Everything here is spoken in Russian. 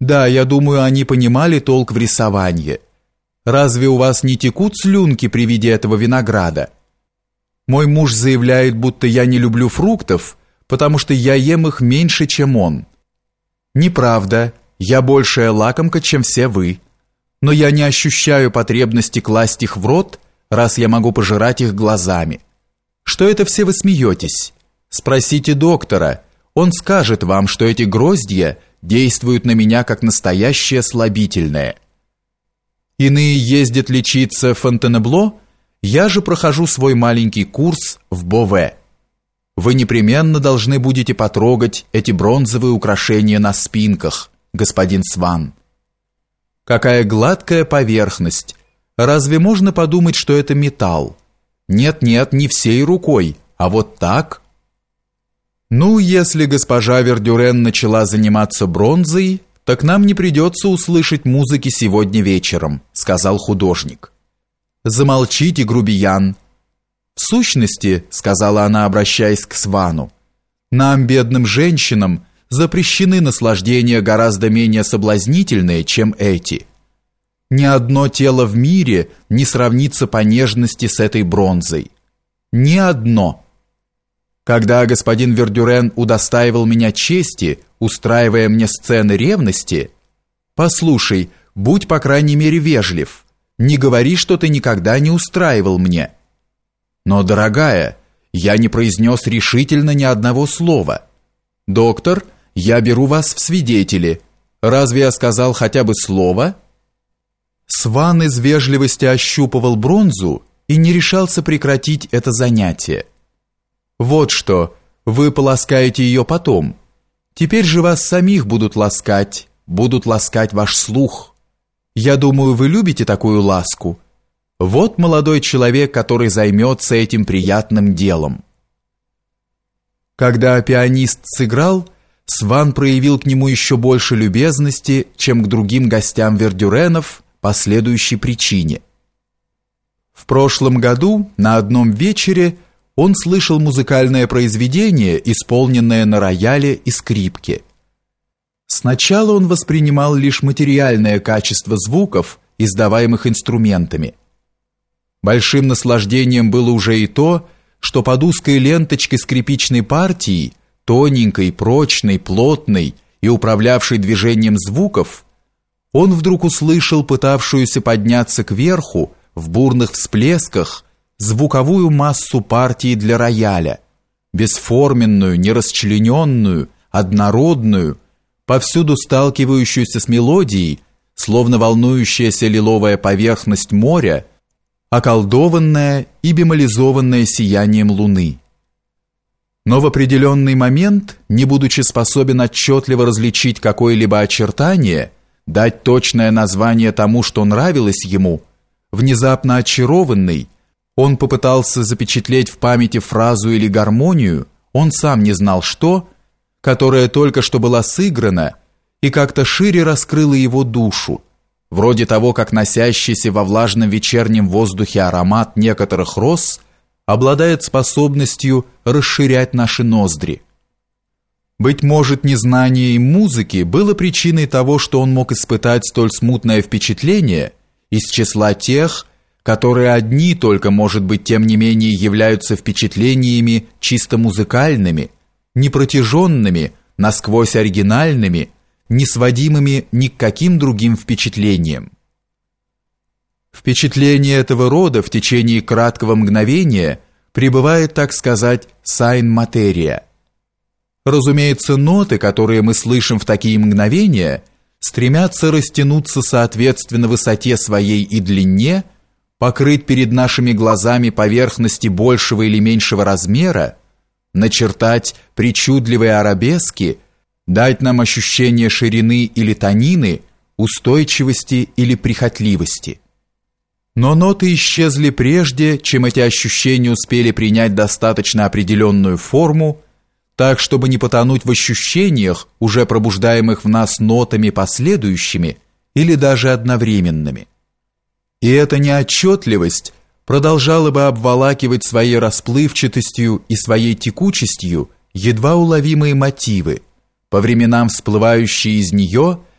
Да, я думаю, они понимали толк в рисовании. Разве у вас не текут слюнки при виде этого винограда? Мой муж заявляет, будто я не люблю фруктов, потому что я ем их меньше, чем он. Неправда, я большая лакомка, чем все вы. Но я не ощущаю потребности класть их в рот, раз я могу пожирать их глазами. Что это все вы смеетесь? Спросите доктора, он скажет вам, что эти гроздья действуют на меня как настоящее слабительное. Иные ездят лечиться в Фонтенебло, я же прохожу свой маленький курс в Бове. Вы непременно должны будете потрогать эти бронзовые украшения на спинках, господин Сван. Какая гладкая поверхность. Разве можно подумать, что это металл? Нет-нет, не всей рукой, а вот так. Ну, если госпожа Вердюрен начала заниматься бронзой, так нам не придется услышать музыки сегодня вечером, сказал художник. Замолчите, грубиян. В сущности, сказала она, обращаясь к Свану, нам, бедным женщинам, запрещены наслаждения гораздо менее соблазнительные, чем эти. Ни одно тело в мире не сравнится по нежности с этой бронзой. Ни одно. Когда господин Вердюрен удостаивал меня чести, устраивая мне сцены ревности, послушай, будь по крайней мере вежлив. Не говори, что ты никогда не устраивал мне. Но, дорогая, я не произнес решительно ни одного слова. Доктор, я беру вас в свидетели. Разве я сказал хотя бы слово? Сван из вежливости ощупывал бронзу и не решался прекратить это занятие. Вот что, вы поласкаете ее потом. Теперь же вас самих будут ласкать, будут ласкать ваш слух. Я думаю, вы любите такую ласку. Вот молодой человек, который займется этим приятным делом. Когда пианист сыграл, Сван проявил к нему еще больше любезности, чем к другим гостям Вердюренов по следующей причине. В прошлом году на одном вечере он слышал музыкальное произведение, исполненное на рояле и скрипке. Сначала он воспринимал лишь материальное качество звуков, издаваемых инструментами. Большим наслаждением было уже и то, что под узкой ленточкой скрипичной партии, тоненькой, прочной, плотной и управлявшей движением звуков, он вдруг услышал пытавшуюся подняться кверху в бурных всплесках звуковую массу партии для рояля, бесформенную, нерасчлененную, однородную, повсюду сталкивающуюся с мелодией, словно волнующаяся лиловая поверхность моря, околдованная и бемолизованная сиянием луны. Но в определенный момент, не будучи способен отчетливо различить какое-либо очертание, дать точное название тому, что нравилось ему, внезапно очарованный, он попытался запечатлеть в памяти фразу или гармонию, он сам не знал что, которая только что была сыграна и как-то шире раскрыла его душу, вроде того, как носящийся во влажном вечернем воздухе аромат некоторых роз обладает способностью расширять наши ноздри. Быть может, незнание им музыки было причиной того, что он мог испытать столь смутное впечатление из числа тех, которые одни только, может быть, тем не менее являются впечатлениями чисто музыкальными, непротяженными, насквозь оригинальными, не сводимыми ни к каким другим впечатлениям. Впечатление этого рода в течение краткого мгновения пребывает, так сказать, сайн-материя. Разумеется, ноты, которые мы слышим в такие мгновения, стремятся растянуться соответственно высоте своей и длине, покрыть перед нашими глазами поверхности большего или меньшего размера, начертать причудливые арабески, дать нам ощущение ширины или тонины, устойчивости или прихотливости. Но ноты исчезли прежде, чем эти ощущения успели принять достаточно определенную форму, так чтобы не потонуть в ощущениях, уже пробуждаемых в нас нотами последующими или даже одновременными. И эта неотчетливость продолжала бы обволакивать своей расплывчатостью и своей текучестью едва уловимые мотивы, по временам всплывающие из нее –